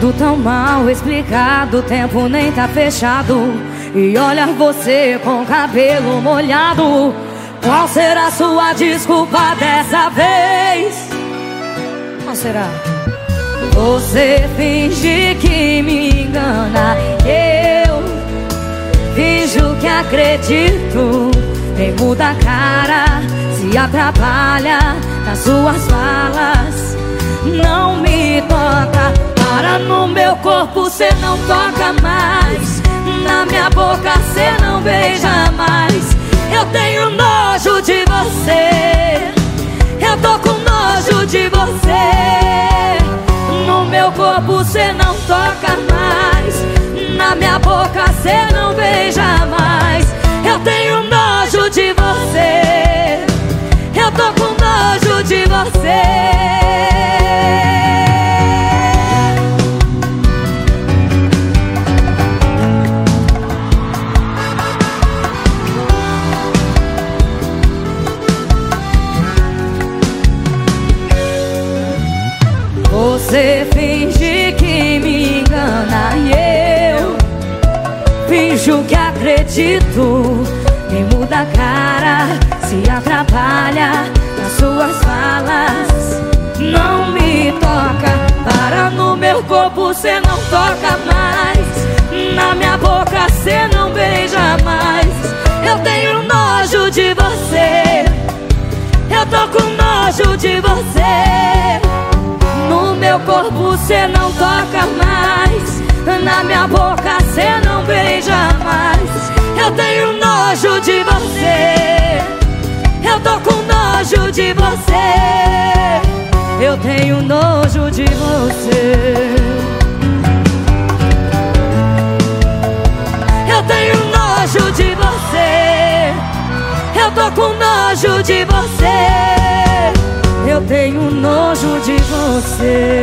Tudo tão mal explicado, o tempo nem tá fechado. E olha você com cabelo molhado. Qual será sua desculpa dessa vez? Qual será? Você finge que me engana. Eu finjo que acredito. Nem muda a cara, se atrapalha nas suas falas. Não me toca, para no meu corpo cê não toca mais. Meu corpo cê não toca mais. Na minha boca cê não beija mais. Eu tenho nojo de você. Eu tô com nojo de você. Você finge que me engana e eu finjo que acredito. Me muda a cara, se atrapalha nas suas falas. Não me toca, para no meu corpo cê não toca mais. Na minha boca cê não beija mais. Eu tenho nojo de você. Eu tô com nojo de você. Meu corpo cê não toca mais. Na minha boca cê não beija mais. Eu tenho nojo de você. Eu tô com nojo de você. Eu tenho nojo de você. Eu tenho nojo de você. Eu tô com nojo de você. Eu tenho nojo de você